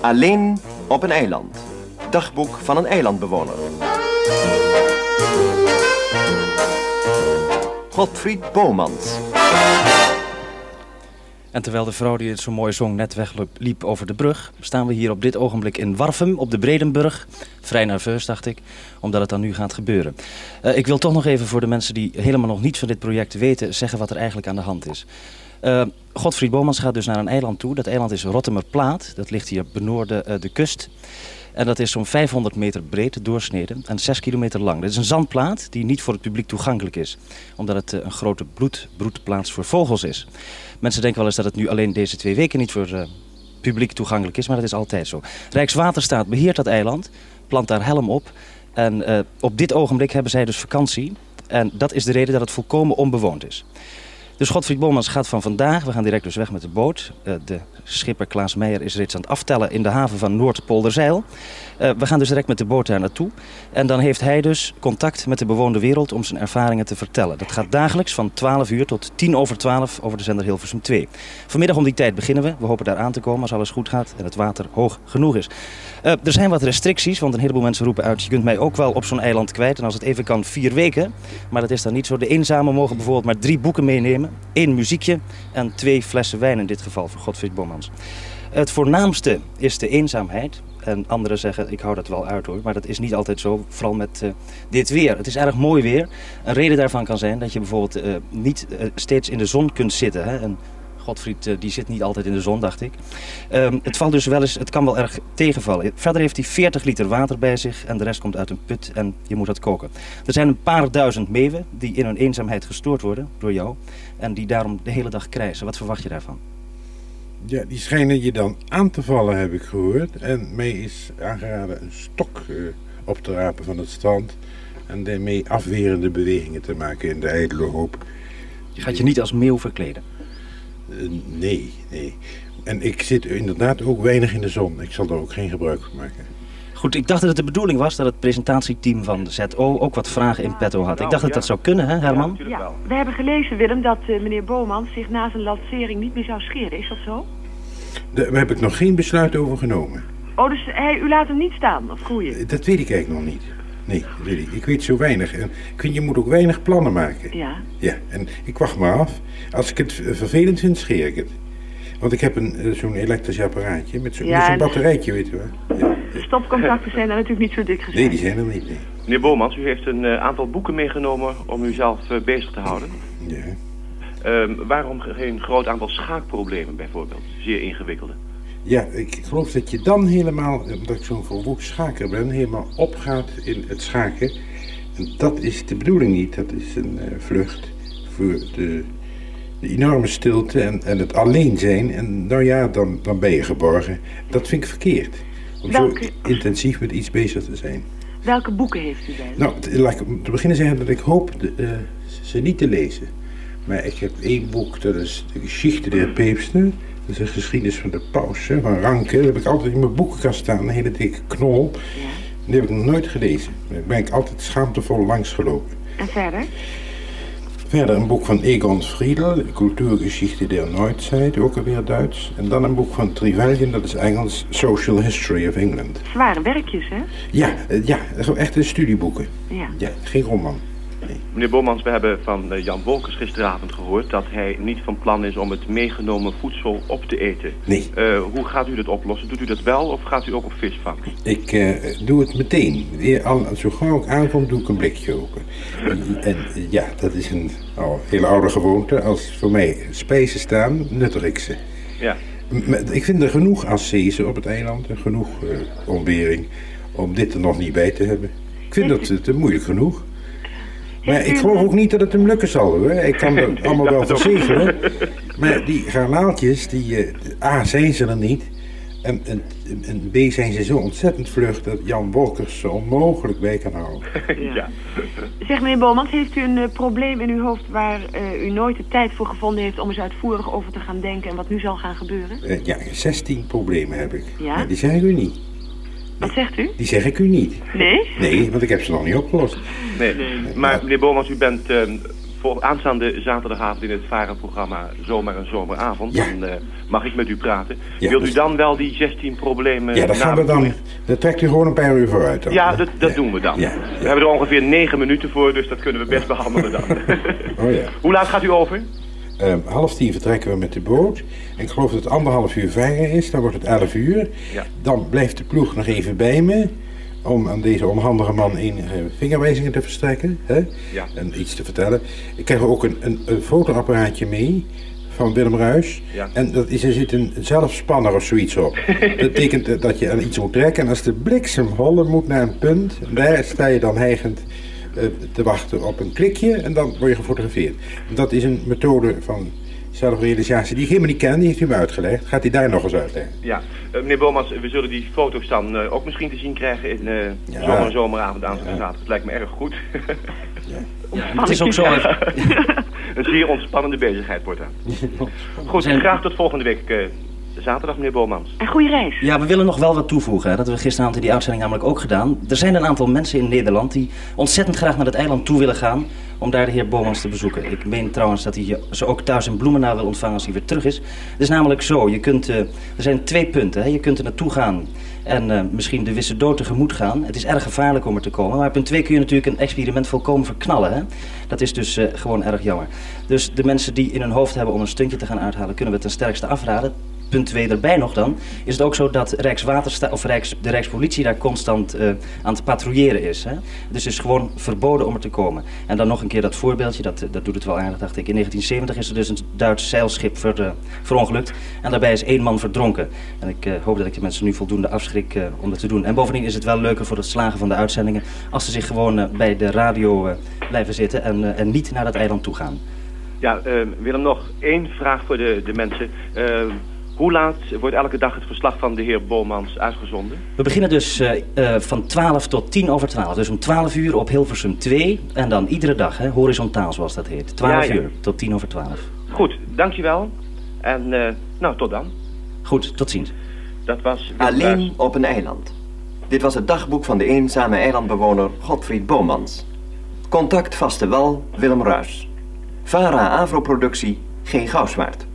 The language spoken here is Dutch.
Alleen op een eiland. Dagboek van een eilandbewoner. Godfried Bomans. En terwijl de vrouw die het zo mooi zong net wegliep over de brug, staan we hier op dit ogenblik in Warfum op de Bredenburg. Vrij nerveus, dacht ik, omdat het dan nu gaat gebeuren. Uh, ik wil toch nog even voor de mensen die helemaal nog niet van dit project weten, zeggen wat er eigenlijk aan de hand is. Uh, Godfried Bomans gaat dus naar een eiland toe. Dat eiland is Rottemerplaat. Dat ligt hier benoorden uh, de kust. En dat is zo'n 500 meter breed doorsneden en 6 kilometer lang. Dit is een zandplaat die niet voor het publiek toegankelijk is. Omdat het uh, een grote bloedbroedplaats voor vogels is. Mensen denken wel eens dat het nu alleen deze twee weken niet voor publiek toegankelijk is. Maar dat is altijd zo. Rijkswaterstaat beheert dat eiland. Plant daar helm op. En op dit ogenblik hebben zij dus vakantie. En dat is de reden dat het volkomen onbewoond is. Dus Godfried Bomans gaat van vandaag, we gaan direct dus weg met de boot. Uh, de schipper Klaas Meijer is reeds aan het aftellen in de haven van Noordpolderzeil. Uh, we gaan dus direct met de boot daar naartoe. En dan heeft hij dus contact met de bewoonde wereld om zijn ervaringen te vertellen. Dat gaat dagelijks van 12 uur tot 10 over 12 over de zender Hilversum 2. Vanmiddag om die tijd beginnen we. We hopen daar aan te komen als alles goed gaat en het water hoog genoeg is. Uh, er zijn wat restricties, want een heleboel mensen roepen uit... je kunt mij ook wel op zo'n eiland kwijt. En als het even kan, vier weken. Maar dat is dan niet zo. De eenzamen mogen bijvoorbeeld maar drie boeken meenemen. Één muziekje en twee flessen wijn in dit geval voor Godfried Bommans. Het voornaamste is de eenzaamheid. En anderen zeggen, ik hou dat wel uit hoor. Maar dat is niet altijd zo, vooral met uh, dit weer. Het is erg mooi weer. Een reden daarvan kan zijn dat je bijvoorbeeld uh, niet uh, steeds in de zon kunt zitten. Hè? Godfried uh, die zit niet altijd in de zon, dacht ik. Um, het, valt dus wel eens, het kan wel erg tegenvallen. Verder heeft hij 40 liter water bij zich en de rest komt uit een put en je moet dat koken. Er zijn een paar duizend meeuwen die in hun eenzaamheid gestoord worden door jou en die daarom de hele dag krijsen. Wat verwacht je daarvan? Ja, die schijnen je dan aan te vallen, heb ik gehoord. En mij is aangeraden een stok uh, op te rapen van het strand. En daarmee afwerende bewegingen te maken in de ijdele hoop. Je gaat je niet als meeuw verkleden? Uh, nee, nee. En ik zit inderdaad ook weinig in de zon. Ik zal er ook geen gebruik van maken. Goed, ik dacht dat het de bedoeling was dat het presentatieteam van de ZO ook wat vragen in petto had. Ik dacht dat dat zou kunnen, hè Herman? Ja, ja. we hebben gelezen, Willem, dat uh, meneer Boman zich na zijn lancering niet meer zou scheren. Is dat zo? Daar heb ik nog geen besluit over genomen. Oh, dus hij, u laat hem niet staan of groeien? Dat weet ik eigenlijk nog niet. Nee, weet ik. ik weet zo weinig. En ik vind, je moet ook weinig plannen maken. Ja. Ja, en ik wacht maar af. Als ik het vervelend vind, scheer ik het. Want ik heb een zo'n elektrisch apparaatje met zo'n Ja, zo en- batterijtje, weet je wel. Ja. De stopcontacten zijn daar natuurlijk niet zo dik gezet. Nee, die zijn er niet. Nee. Meneer Bomans, u heeft een uh, aantal boeken meegenomen om uzelf uh, bezig te houden. Ja. Uh, waarom geen groot aantal schaakproblemen bijvoorbeeld? Zeer ingewikkelde. Ja, ik geloof dat je dan helemaal, omdat ik zo'n verwoed schaker ben, helemaal opgaat in het schaken. En dat is de bedoeling niet. Dat is een uh, vlucht voor de, de enorme stilte en, en het alleen zijn. En nou ja, dan, dan ben je geborgen. Dat vind ik verkeerd. Om Welke- zo intensief met iets bezig te zijn. Welke boeken heeft u bij? Nou, te- laat ik te beginnen zeggen dat ik hoop de, uh, ze niet te lezen. Maar ik heb één boek, dat is de Geschichte der Päpsten. Dat is de geschiedenis van de paus, hè, van Ranke. Dat heb ik altijd in mijn boekenkast staan, een hele dikke knol. Ja. Die heb ik nog nooit gelezen. Daar ben ik altijd schaamtevol langs gelopen. En verder? Verder een boek van Egon Friedel, Cultuurgeschichte der Neuzeit, ook alweer Duits. En dan een boek van Trivellian, dat is Engels, Social History of England. Zware werkjes, hè? Ja, eh, ja, zo echte studieboeken. Ja. Ja, geen roman. Meneer Bomans, we hebben van uh, Jan Wolkers gisteravond gehoord dat hij niet van plan is om het meegenomen voedsel op te eten. Nee. Uh, hoe gaat u dat oplossen? Doet u dat wel of gaat u ook op visvangst? Ik uh, doe het meteen. Al, zo gauw ik aankom, doe ik een blikje open. En, en ja, dat is een hele oude gewoonte. Als voor mij spijzen staan, nuttig ik ze. Ja. Ik vind er genoeg ascese op het eiland en genoeg uh, ontbering om dit er nog niet bij te hebben. Ik vind dat te moeilijk genoeg. Maar ik geloof ook niet dat het hem lukken zal hoor. Ik kan het allemaal wel verzekeren. Maar die garnaaltjes, die, uh, A, zijn ze er niet. En, en, en, B, zijn ze zo ontzettend vlug dat Jan Wolkers ze onmogelijk bij kan houden. ja. ja. Zeg meneer Bomans, heeft u een uh, probleem in uw hoofd waar uh, u nooit de tijd voor gevonden heeft om eens uitvoerig over te gaan denken en wat nu zal gaan gebeuren? Uh, ja, 16 problemen heb ik. Ja? Maar die zeg ik u niet. Wat zegt u? Die zeg ik u niet. Nee? Nee, want ik heb ze nog niet opgelost. Nee, nee. maar meneer Bomans, u bent uh, voor aanstaande zaterdagavond in het Varen-programma Zomaar een Zomeravond. Ja. Dan eh, mag ik met u praten. Ja, Wilt u dus- dan wel die 16 problemen... Ja, dat gaan we dan. Dat trekt u gewoon een paar uur vooruit. Dan, Ja, dat, dat Ja. doen we dan. Ja, We hebben er ongeveer 9 minuten voor, dus dat kunnen we best behandelen dan. Oh ja. Hoe laat gaat u over? Ehm, half tien vertrekken we met de boot. En ik geloof dat het anderhalf uur varen is. Dan wordt het elf uur. Ja. Dan blijft de ploeg nog even bij me. Om aan deze onhandige man enige vingerwijzingen te verstrekken. Hè? Ja. En iets te vertellen. Ik krijg ook een, een, een fotoapparaatje mee. Van Willem Ruis. Ja. En dat is, er zit een zelfspanner of zoiets op. dat betekent eh, dat je aan iets moet trekken. En als de bliksem hollen moet naar een punt. Daar sta je dan hijgend eh, te wachten op een klikje. En dan word je gefotografeerd. Dat is een methode van zelfrealisatie die ik helemaal niet ken. Die heeft u me uitgelegd. Gaat hij daar nog eens uitleggen? Ja, Eh, meneer Bomans, we zullen die foto's dan eh, ook misschien te zien krijgen in eh Ja. zomer en zomeravond aanstaande Ja. zaterdag. Het lijkt me erg goed. Het is ook zo. een zeer ontspannende bezigheid wordt dat. Goed, graag tot volgende week eh, zaterdag, meneer Bomans. En goede reis. Ja, we willen nog wel wat toevoegen. Hè. Dat hebben we gisteravond in die uitzending namelijk ook gedaan. Er zijn een aantal mensen in Nederland die ontzettend graag naar het eiland toe willen gaan. Om daar de heer Bomans te bezoeken. Ik meen trouwens dat hij ze ook thuis in Bloemendaal wil ontvangen als hij weer terug is. Het is namelijk zo, je kunt, eh, er zijn twee punten. Hè. Je kunt er naartoe gaan en eh, misschien de wisse dood tegemoet gaan. Het is erg gevaarlijk om er te komen. Maar punt twee kun je natuurlijk een experiment volkomen verknallen. Hè. Dat is dus eh, gewoon erg jammer. Dus de mensen die in hun hoofd hebben om een stuntje te gaan uithalen, kunnen we ten sterkste afraden. Punt 2 erbij nog dan, is het ook zo dat Rijkswaterstaat of de Rijkspolitie daar constant eh, aan het patrouilleren is. Hè? Dus het is gewoon verboden om er te komen. En dan nog een keer dat voorbeeldje, dat, eh, dat doet het wel aardig, dacht ik. In 1970 is er dus een Duits zeilschip ver, eh, verongelukt en daarbij is één man verdronken. En ik hoop dat ik de mensen nu voldoende afschrik om dat te doen. En bovendien is het wel leuker voor het slagen van de uitzendingen als ze zich gewoon bij de radio blijven zitten en, en niet naar dat eiland toe gaan. Ja, Willem, nog één vraag voor de, de mensen. Hoe laat wordt elke dag het verslag van de heer Bomans uitgezonden? We beginnen dus eh, eh, van 12 tot 10 over 12. Dus om 12 uur op Hilversum 2. En dan iedere dag, hè, horizontaal zoals dat heet. 12 Ja, ja. uur tot 10 over 12. Goed, dankjewel. En eh, nou, tot dan. Goed, tot ziens. Dat was... Alleen op een eiland. Dit was het dagboek van de eenzame eilandbewoner Godfried Bomans. Contact vaste wal Willem Ruis. VARA Avro-productie G. Gouwswaard.